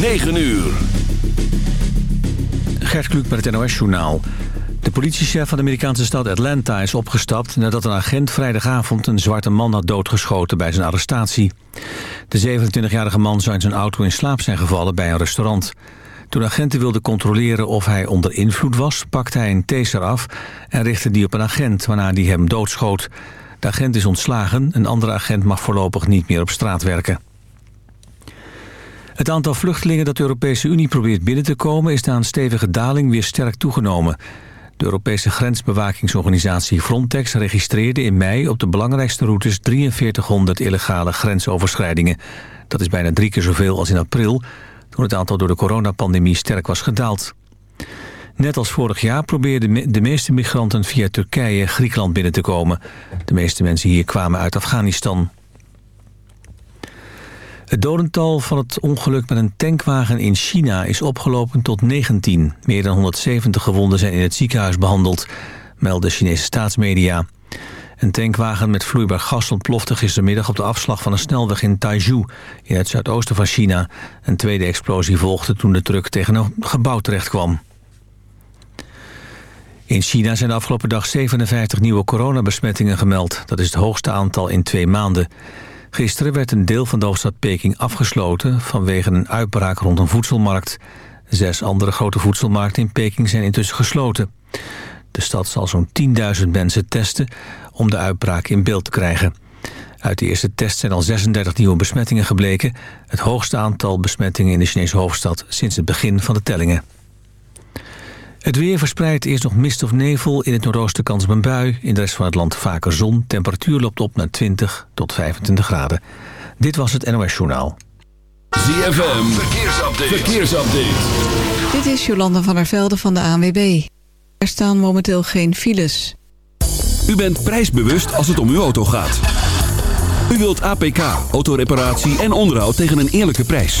9 uur. Gert Kluk met het NOS-journaal. De politiechef van de Amerikaanse stad Atlanta is opgestapt... nadat een agent vrijdagavond een zwarte man had doodgeschoten bij zijn arrestatie. De 27-jarige man zou in zijn auto in slaap zijn gevallen bij een restaurant. Toen agenten wilden controleren of hij onder invloed was... pakte hij een taser af en richtte die op een agent... waarna die hem doodschoot. De agent is ontslagen. Een andere agent mag voorlopig niet meer op straat werken. Het aantal vluchtelingen dat de Europese Unie probeert binnen te komen... is na een stevige daling weer sterk toegenomen. De Europese grensbewakingsorganisatie Frontex registreerde in mei... op de belangrijkste routes 4300 illegale grensoverschrijdingen. Dat is bijna drie keer zoveel als in april... toen het aantal door de coronapandemie sterk was gedaald. Net als vorig jaar probeerden de meeste migranten via Turkije Griekenland binnen te komen. De meeste mensen hier kwamen uit Afghanistan. Het dodental van het ongeluk met een tankwagen in China is opgelopen tot 19. Meer dan 170 gewonden zijn in het ziekenhuis behandeld, melden Chinese staatsmedia. Een tankwagen met vloeibaar gas ontplofte gistermiddag op de afslag van een snelweg in Taizhou, in het zuidoosten van China. Een tweede explosie volgde toen de truck tegen een gebouw terecht kwam. In China zijn de afgelopen dag 57 nieuwe coronabesmettingen gemeld. Dat is het hoogste aantal in twee maanden. Gisteren werd een deel van de hoofdstad Peking afgesloten... vanwege een uitbraak rond een voedselmarkt. Zes andere grote voedselmarkten in Peking zijn intussen gesloten. De stad zal zo'n 10.000 mensen testen om de uitbraak in beeld te krijgen. Uit de eerste test zijn al 36 nieuwe besmettingen gebleken... het hoogste aantal besmettingen in de Chinese hoofdstad sinds het begin van de tellingen. Het weer verspreidt eerst nog mist of nevel. In het noordoosten kans op een bui. In de rest van het land vaker zon. Temperatuur loopt op naar 20 tot 25 graden. Dit was het NOS Journaal. ZFM, verkeersupdate. verkeersupdate. Dit is Jolanda van der Velde van de ANWB. Er staan momenteel geen files. U bent prijsbewust als het om uw auto gaat. U wilt APK, autoreparatie en onderhoud tegen een eerlijke prijs.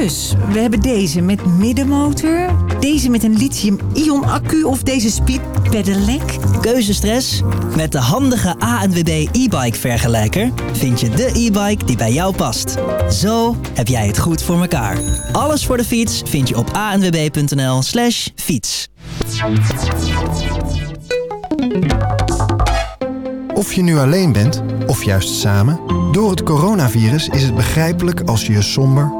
Dus, we hebben deze met middenmotor, deze met een lithium-ion accu of deze speed pedelec. Keuzestress? Met de handige ANWB e-bike vergelijker vind je de e-bike die bij jou past. Zo heb jij het goed voor elkaar. Alles voor de fiets vind je op anwb.nl slash fiets. Of je nu alleen bent, of juist samen... door het coronavirus is het begrijpelijk als je je somber,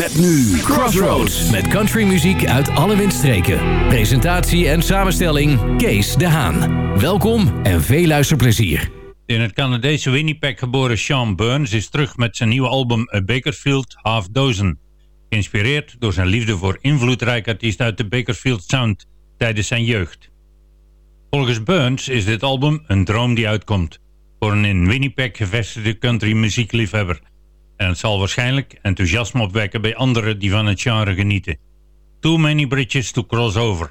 Met nu Crossroads. Met countrymuziek uit alle windstreken. Presentatie en samenstelling Kees de Haan. Welkom en veel luisterplezier. In het Canadese Winnipeg geboren Sean Burns is terug met zijn nieuwe album A Bakersfield Half Dozen. Geïnspireerd door zijn liefde voor invloedrijk artiest uit de Bakersfield Sound tijdens zijn jeugd. Volgens Burns is dit album een droom die uitkomt voor een in Winnipeg gevestigde country muziekliefhebber. En het zal waarschijnlijk enthousiasme opwekken bij anderen die van het genre genieten. Too many bridges to cross over.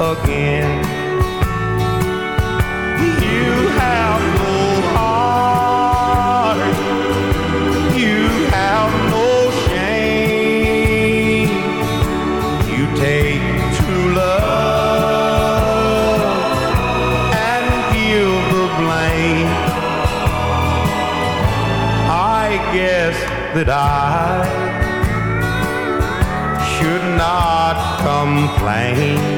again. You have no heart, you have no shame. You take true love and give the blame. I guess that I should not complain.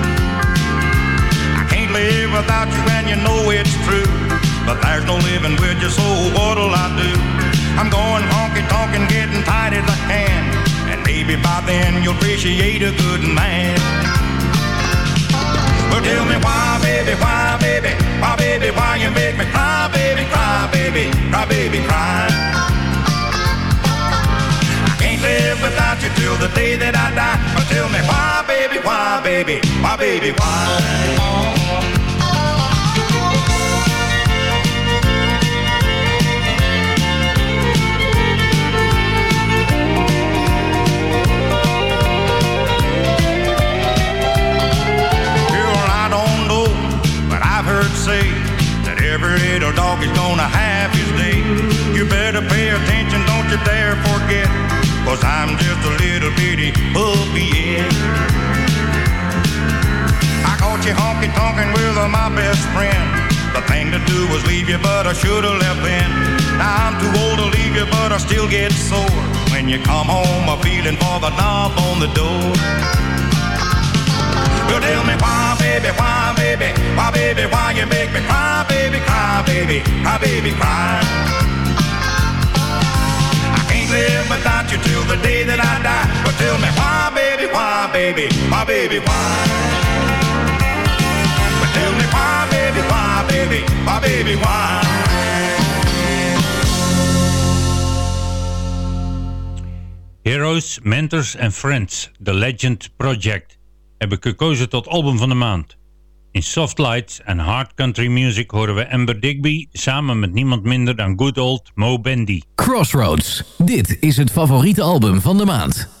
Can't live without you, and you know it's true. But there's no living with you, so what'll I do? I'm going honky tonk and getting tight as I can. And maybe by then you'll appreciate a good man. Well, tell me why, baby, why, baby, why, baby, why you make me cry, baby, cry, baby, cry, baby, cry. I can't live without you till the day that I die. But tell me why, baby, why, baby, why, baby, why? I should have left then. I'm too old to leave you, but I still get sore. When you come home, I'm feeling for the knob on the door. You tell me why, baby, why, baby, why, baby, why you make me cry, baby, cry, baby, cry, baby, cry. I can't live without you till the day that I die. But tell me why, baby, why, baby, why, baby, why? But tell me why, baby, why, baby, why, baby, why? Heroes, Mentors and Friends, The Legend Project, heb ik gekozen tot album van de maand. In Soft Lights en Hard Country Music horen we Amber Digby samen met niemand minder dan good old Mo Bendy. Crossroads. Dit is het favoriete album van de maand.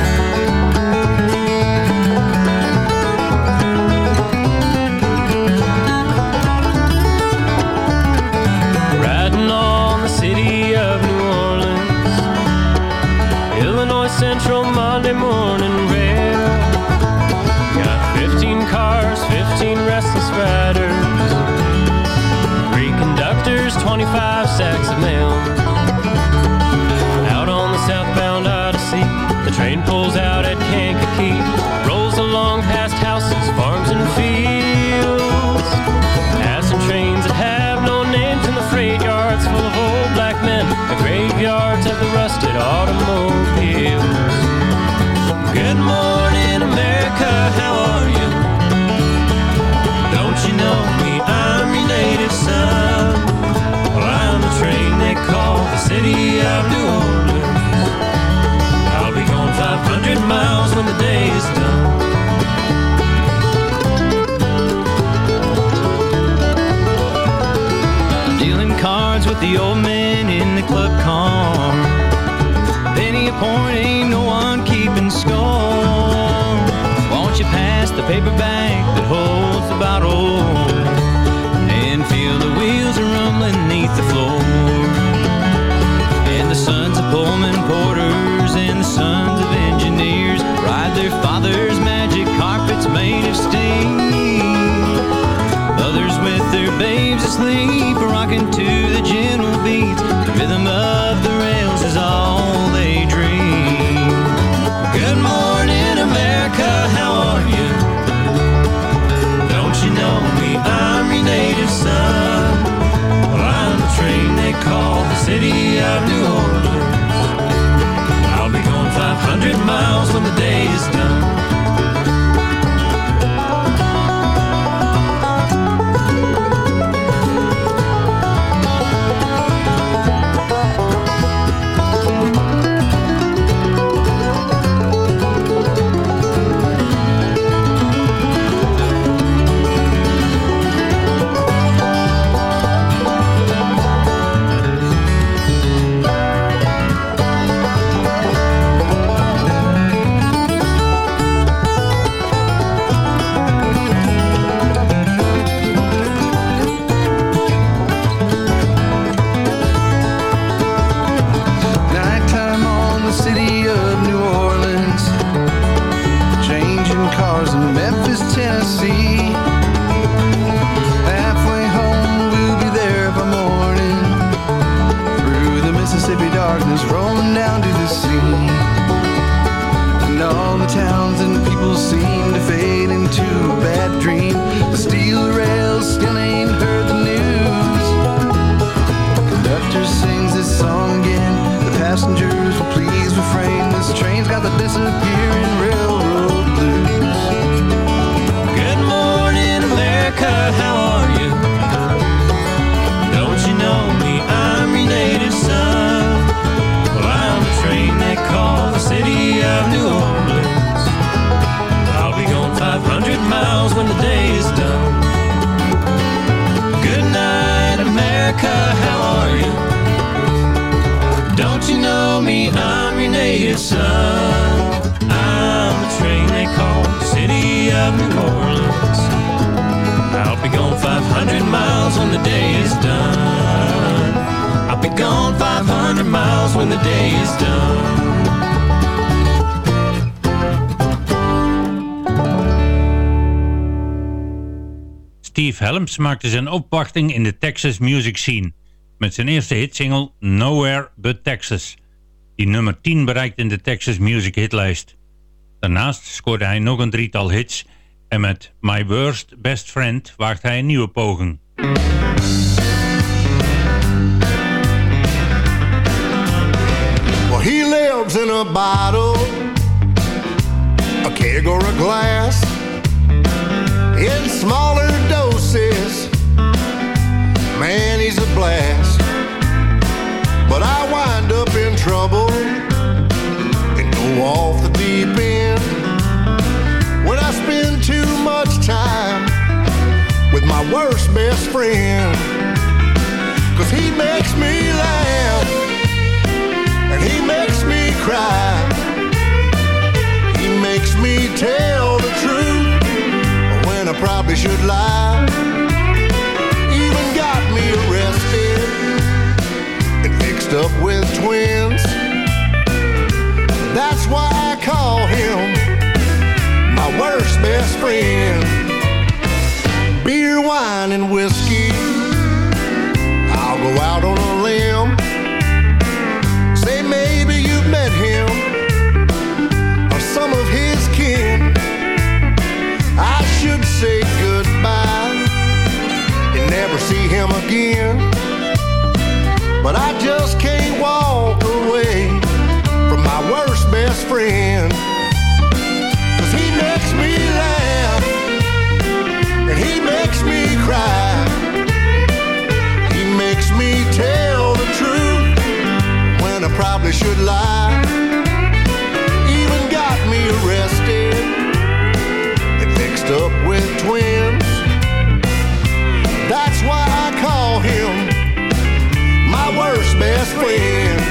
Romane morning. City of New Orleans. I'll be going 500 miles when the day is done. dealing cards with the old men in the club car. Penny a point, ain't no one keeping score. Won't you pass the paper bag made of steel. Others with their babes asleep, rocking to the gentle beats. Cars in Memphis, Tennessee. Native son. I'm the train they call the city of New Orleans. I'll be gone 500 miles when the day is done. I'll be gone 500 miles when the day is done. Steve Helms maakte zijn opwachting in de Texas music scene met zijn eerste hitsingle Nowhere But Texas, die nummer 10 bereikt in de Texas Music Hitlijst. Daarnaast scoorde hij nog een drietal hits en met My Worst Best Friend waagt hij een nieuwe poging. Well, he lives in a bottle, a keg or a glass, in smaller doses. Man, he's a blast, but I wind up in trouble. Should lie. Even got me arrested and fixed up with twins. That's why I call him my worst best friend. Beer, wine, and whiskey. See him again. But I just can't walk away from my worst best friend. Cause he makes me laugh and he makes me cry. He makes me tell the truth when I probably should lie. Even got me arrested and mixed up with twins. first best friend.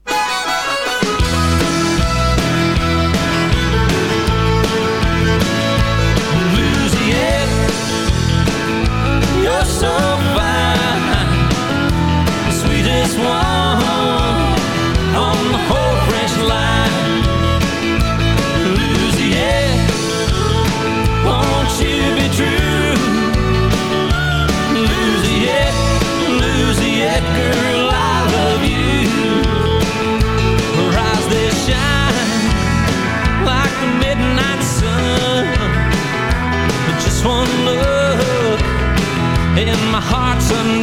in my heart's a.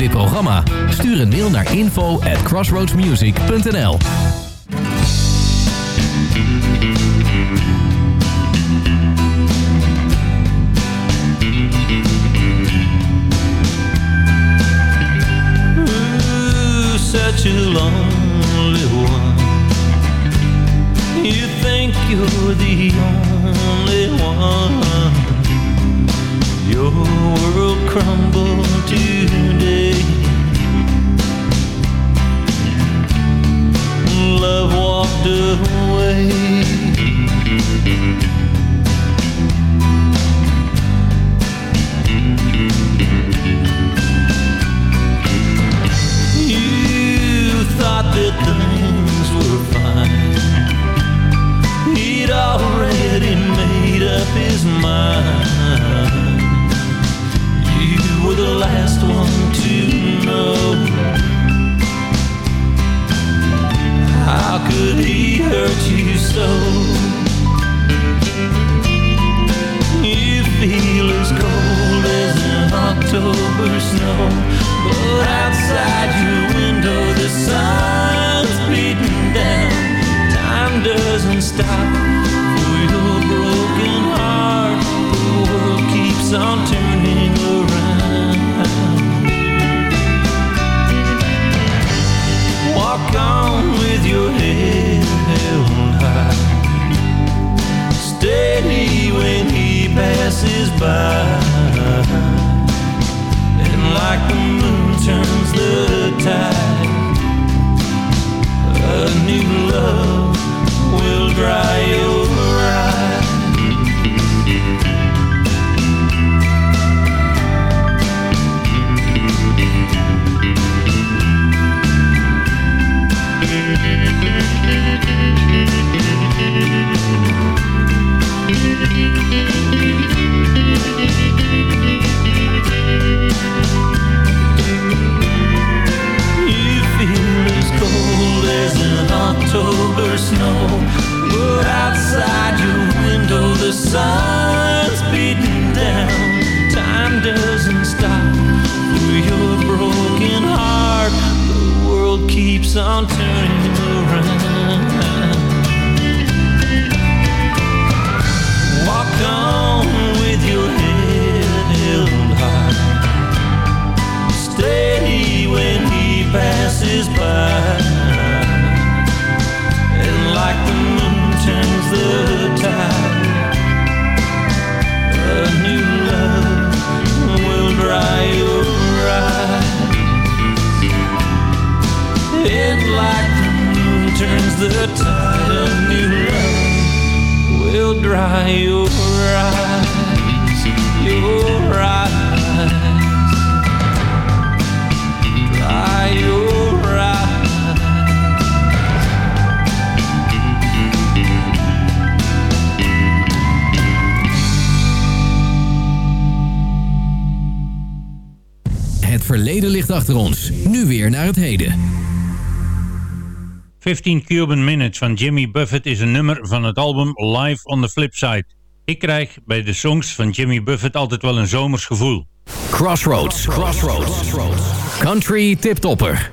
dit programma? Stuur een mail naar info at crossroadsmusic.nl Such a long Walk on with your head held high. Steady when he passes by. And like the moon turns the tide, a new love will dry your keeps on turning around. Walk on with your head held high. Steady when he passes by. And like the moon turns the tide, turns the tide, a new love will dry your eyes, your eyes. Dry your. Het verleden ligt achter ons. Nu weer naar het heden. 15 Cuban Minutes van Jimmy Buffett is een nummer van het album Live on the Flipside. Ik krijg bij de songs van Jimmy Buffett altijd wel een zomers gevoel. Crossroads. Crossroads. Country tiptopper.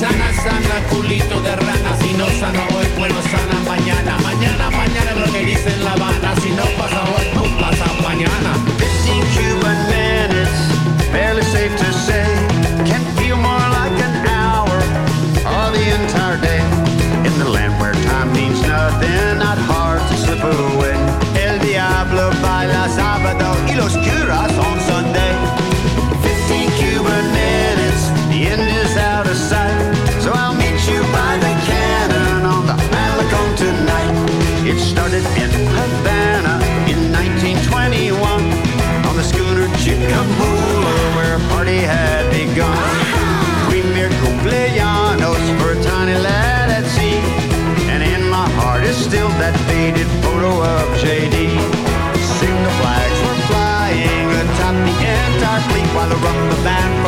Sana, sana, culito de rana. Si no sana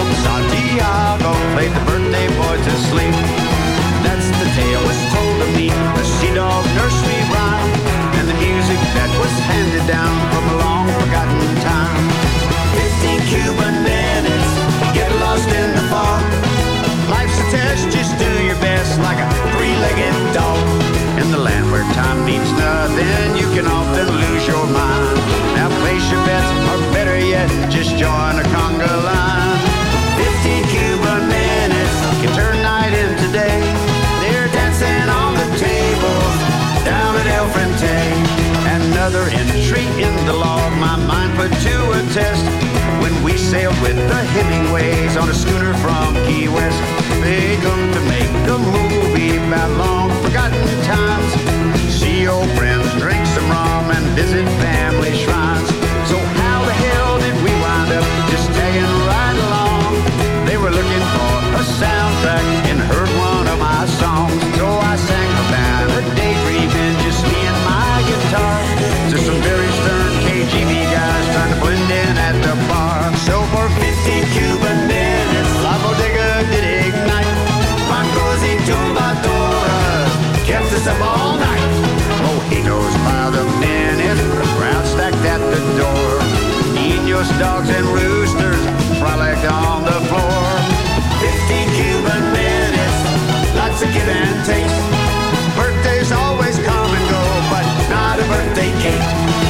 from Santiago played the birthday boy to sleep. That's the tale was told of me, the sea dog nursery rhyme, and the music that was handed down from a long forgotten time. 15 Cuban minutes, get lost in the fog. Life's a test, just do your best like a three-legged dog. In the land where time means nothing, you can often lose your mind. To test when we sailed with the Hemingways on a schooner from Key West. They come to make a movie about long forgotten times. See old friends, drink some rum, and visit family shrines. Angeles dogs and roosters frolic on the floor. 15 Cuban minutes, lots of give and take. Birthdays always come and go, but not a birthday cake.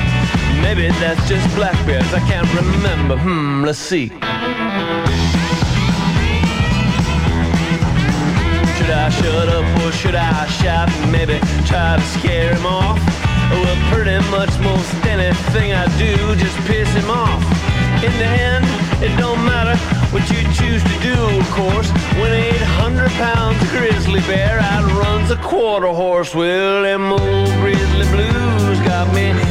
Maybe that's just black bears. I can't remember. Hmm, let's see. Should I shut up or should I shout maybe try to scare him off? Well, pretty much most anything I do just piss him off. In the end, it don't matter what you choose to do, of course. When 800 pounds of grizzly bear outruns a quarter horse, well, them old grizzly blues got me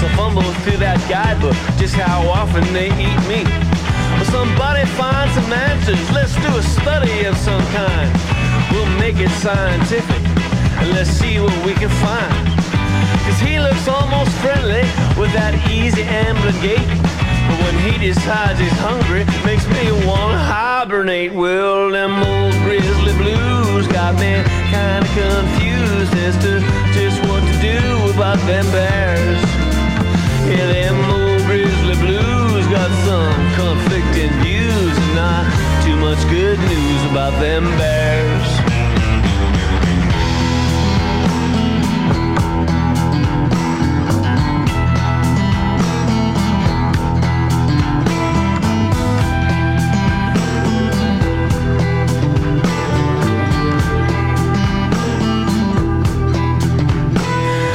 So fumble through that guidebook, just how often they eat meat. Well, somebody find some answers. Let's do a study of some kind. We'll make it scientific, and let's see what we can find. Cause he looks almost friendly with that easy ambling gait. But when he decides he's hungry, makes me wanna hibernate. Well, them old grizzly blues got me kinda confused as to just what to do about them bears. Them old grizzly blues got some conflicting views and not too much good news about them bears.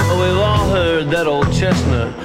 Oh, We've all heard that old chestnut.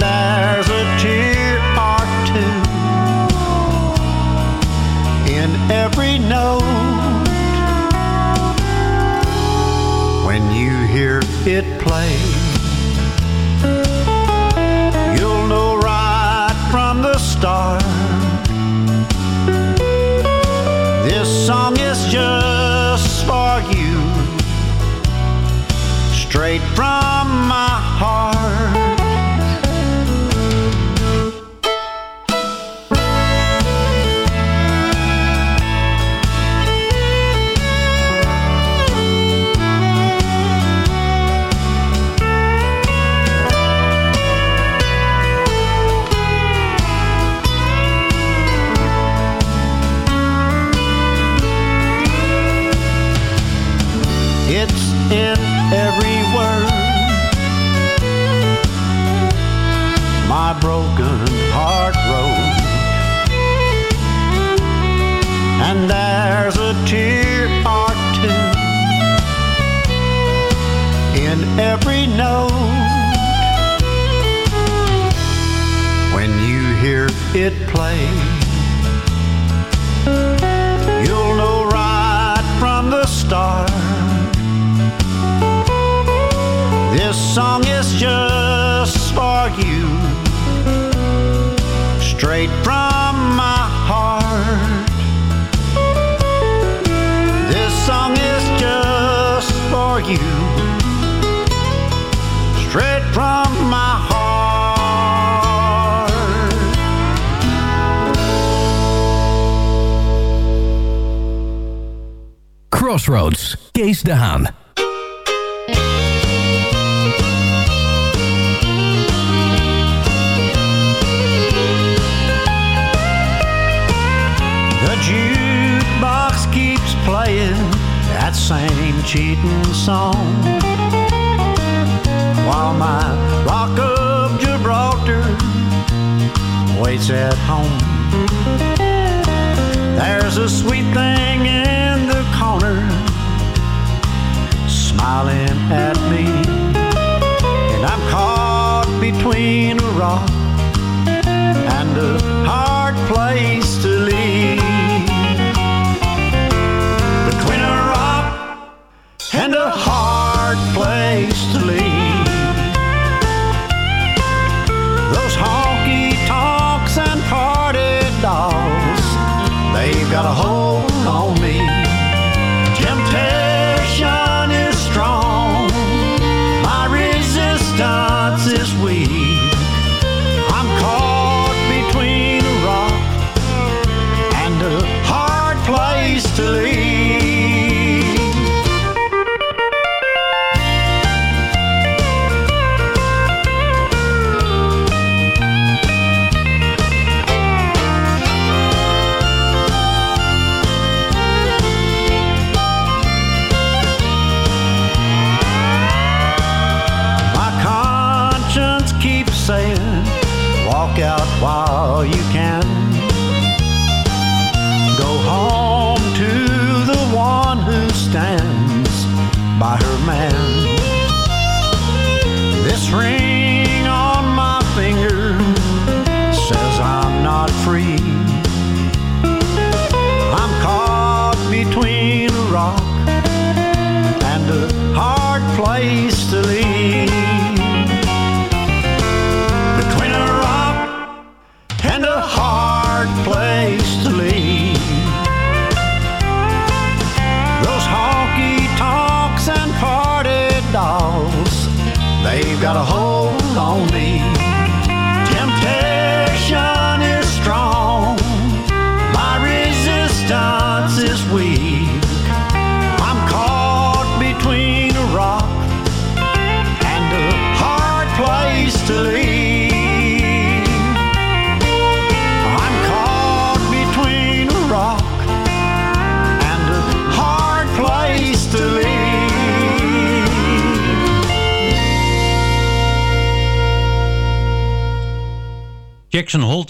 There's a tear or two in every note. When you hear it play cheating song while my rock of Gibraltar waits at home. There's a sweet thing in the corner smiling at me, and I'm caught between a rock and a hard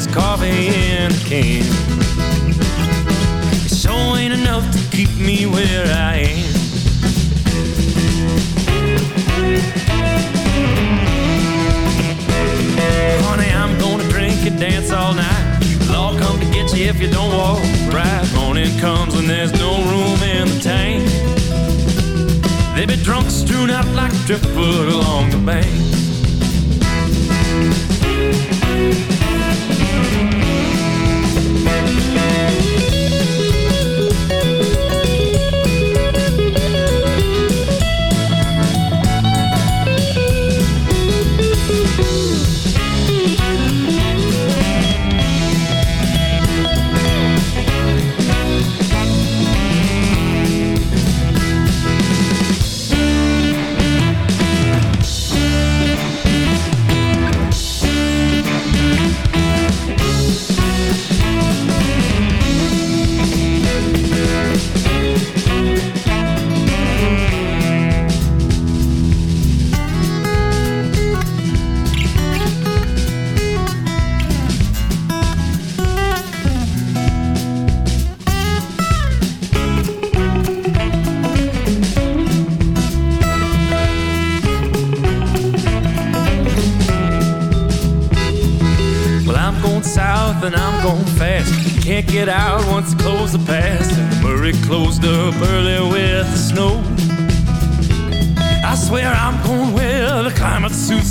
There's coffee in a can. It sure ain't enough to keep me where I am. Honey, I'm gonna drink and dance all night. Law come to get you if you don't walk right. Morning comes when there's no room in the tank. They be drunk strewn out like driftwood along the bank.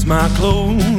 My clothes.